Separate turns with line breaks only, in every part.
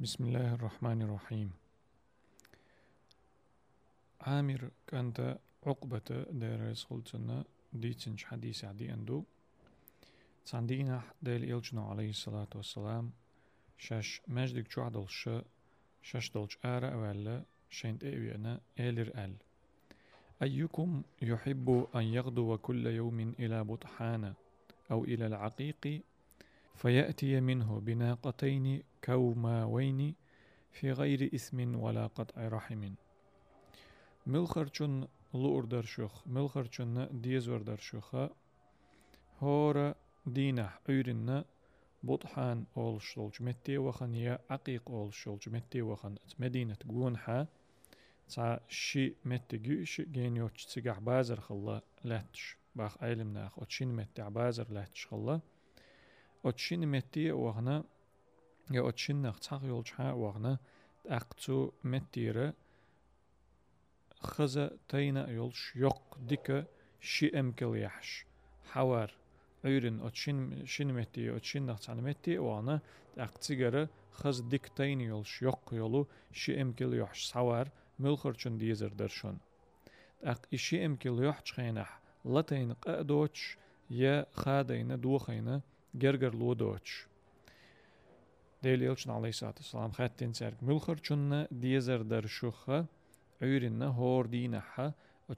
بسم الله الرحمن الرحيم. عامر كانت عقبة دير يسخلتنا ديتنش حديث عدي أندو. تاندينا ديل إلجنا عليه الصلاة والسلام شاش مجدك جوعدل ش شاش دولج آرا أولا شينت إيوينا إيلر أل. أيكم يحب أن يغدو كل يوم إلى بطحان أو إلى العقيق؟ فيأتي منه بناقتين كوماوين في غير إثم ولا قطع رحم ملخرچن لور درشوخ ملخرچن ديزور درشوخ هورا دينح عيرنا بطحان أول شلج متي وخن يا عقيق أول شلج متي وخن مدينة جونحا تا شي متي جيش جينيوش تسيقع بازر خلا لاتش باخ ايلم ناخ وتشين متي عبازر لاتش خلا وتشين متي وغنا يا وتشين ناخ تاغ يولجها وغنا أقتو متيرة خزا تينا يولش يق ديك شي امكل يحش حوار عيرن أتشين شين متي أتشين ناخ تان متي وغنا أقتيجرة خز ديك تين يولش يق يولو شي امكل يحش سوار ملخرچن ديزر درشون أق إشي امكل يحش خينح لتين قادوش يا خادين دوخين Gerger Lodoč. Deyil Elçin aleyhissalam xəttin çərk mülxür çünnə diyezərdər şuxə öyrinə hordinəhə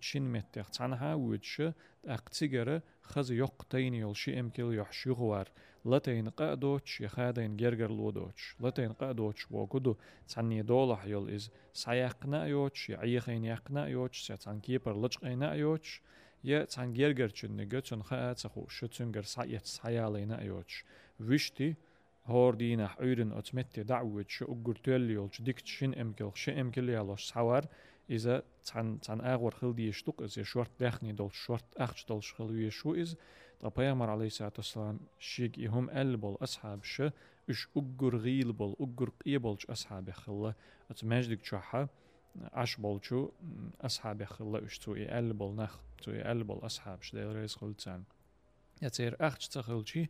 çin mettex çanha uçşu əqçigərə xəz yoqtayn yolşi emkil yoxşuq var. Latayn qadoç yxadayn gerger lodoç. Latayn qadoç vogudu çanni dolah yol iz sayaqna yoç yayxayn yaqna yoç çanki per lçqayna yoç ецангергер чунни гөцүн хацаху шүцүнгер саят саялына айоч вишти هوردينا عيرن أتمتي دعوة شو أقرتولي يولش ديك شين أمكل شين أمكل يالوش سوار إذا تن تن أغور خلدي يشتوق إذا شورت دخني دول شورت أخش دول خلوي شو إز طبيعمر عليه الصلاة والسلام شيك يهم ألبل أصحاب ش إش أقر غيلبل أقر قيبلش أصحاب خلا أتمجدك شحا 10 بولچو أصحاب يخلا إش توي أل بول نخ توي أل بول أصحاب شدي ريز خلتان يتير أخش تخلشي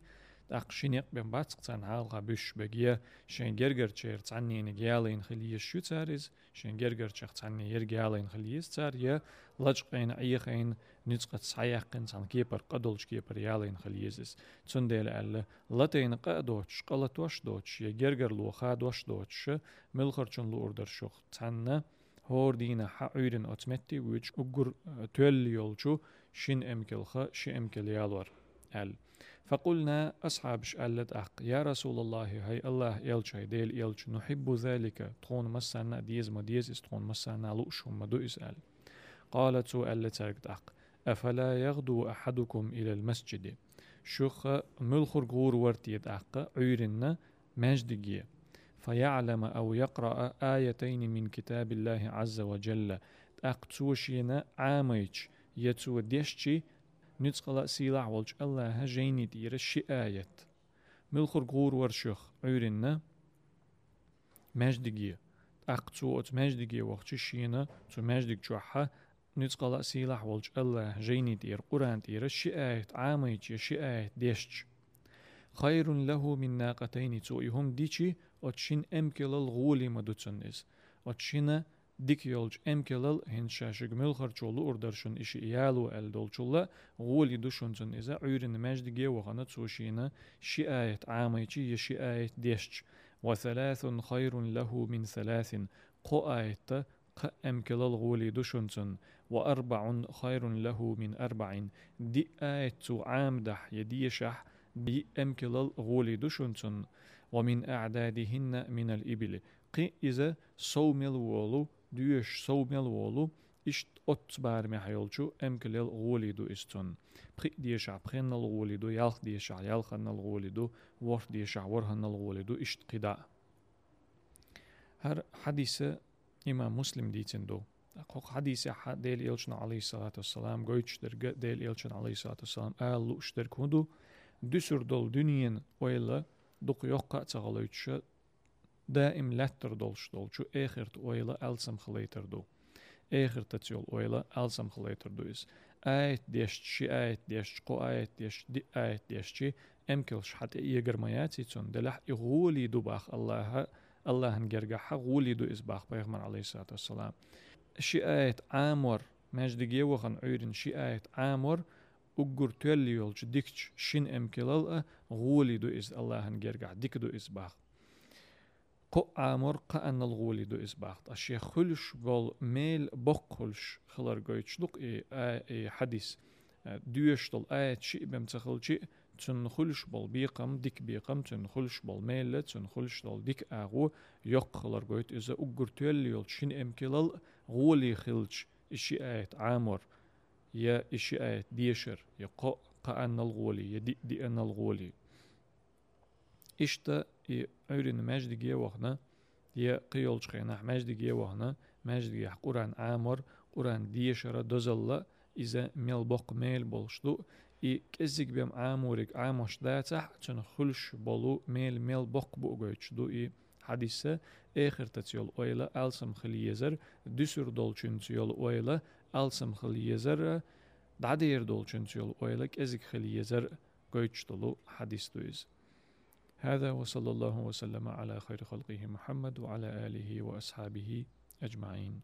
تقشينيق بين باتق تان عالغا بش بقية. شين جرجر تشير تعني نجيالين خلية شو تاريز؟ شين جرجر تشير تعني يرجيالين خلية تار يا لجقين عيقين نتقة سعيقين تان كيبر قدلش كيبر يالين خليزيز. تنديل ألا لتين قادوش قلت وش دوش يا جرجر لوخا دوش دوش ملخرشن لوردر شوخ تانا هور دينا حعيرن أتمتي ويج أقر تولي يولشو شين أمكلخا شي أمكل يالور ال فقلنا أصحاب شألت أق يا رسول الله هاي الله يلشي ديل يلش نحب ذلك تخون مسنا ديز ما ديز استخون مسنا لؤش هم دو اسأل قالت سؤال تركت أق أفلا يغدو أحدكم إلى المسجد شخ ملخر غور ورتيت أق عيرنا مجدقية فيعلم أو يقرأ آيتين من كتاب الله عز وجل. أق توشينا عاميش يتو ديشتي نتقلا سيلا والج الله جيني دير الشي آيات ملخر غور ورشخ عيرنا مجدقية أقتو أت مجدقية وقت شينا تو مجدق جوحة نتقلا سيلا والج الله جيني دير قرآن دير الشي آيات عاميج شي آيات ديشتش خير له من ناقتين تو يهم ديشي отшин эмкелал гули мадуцаннис, отшина дикиолч эмкелал хиншашиг милхарчолу урдаршун иши иялу элдолчулла гули душунцун иза уйрин маждиге вахана цушина ши аят амайчи еши аят дешч وثلاث خير له من ثلاث قآيت قأمكل الغولي دشنسن وأربع خير له من أربع دي آيت عامدح يديشح دي أمكل الغولي دشنسن ومن أعدادهن من الإبل قي إذا صومل وولو düş soğumyalı işt ot barme hayolçu emkelel golidu istun pri diyesha prennal golidu yalх diyesha yalxannal golidu vor diyesha vorhannal golidu işt qida her hadise imam muslim diyetindo Kok hadise del ilçin aleyhissalatu vesselam goyçter del ilçin aleyhissalatu vesselam allu işter kudu düsür dol dünyen oyla Dokuyoqqa çağalayçı daim lätdir dolşu dolçu ehirt oyla elsam xlaytırdu. Ehirt taçol oyla elsam xlaytırdu is. Ayet deşçi ayet deşçi ayet deşçi di ayet deşçi emkel şhat yegirmayat için delah iğuli dubah Allah'a Allah'ın gergaha guli du izbah Peygamber aleyhissalatu vesselam. Şi ayet amor mecdige vagan öyrin şi ayet amor uggurtuelli yolcu dikç şin emkilal'a guli du iz Allah'ın gergah dik du iz bağ. Ko amor ka annal guli du iz bağ. Aşe hulş gol mel bok hulş hılar goyçluk e, e, hadis. Düyeştol ayet şi bem tıxılçı تنخلش بال بيقم ديك بيقم تنخلش بال ميلة تنخلش دال ديك آغو يق خلر قويت إذا أقر تولي يلشين أمكلال غولي خلش إشي آيت عامر я ишиает дешер, я qaən nalğoli, ya diən nalğoli. İşte i öyrün məcdigiyə vaxtına ya qiyol çıxayna məcdigiyə vaxtına məcdigiyə Quran amor, Quran diyəşara dozalla izə mel boq mel bolşdu i kezik bem amurik amoş data çün xulş bolu mel mel boq bu göçdu i hadisə əxirtəçiyol oyla alsım xil yezer düsür dolçun yol oyla alsam xil yezer dadir dolçunç yol ازك خلي xil yezer goyçtulu hadis duyuz. هذا وصلى الله وسلم على خير خلقه محمد وعلى آله وأصحابه أجمعين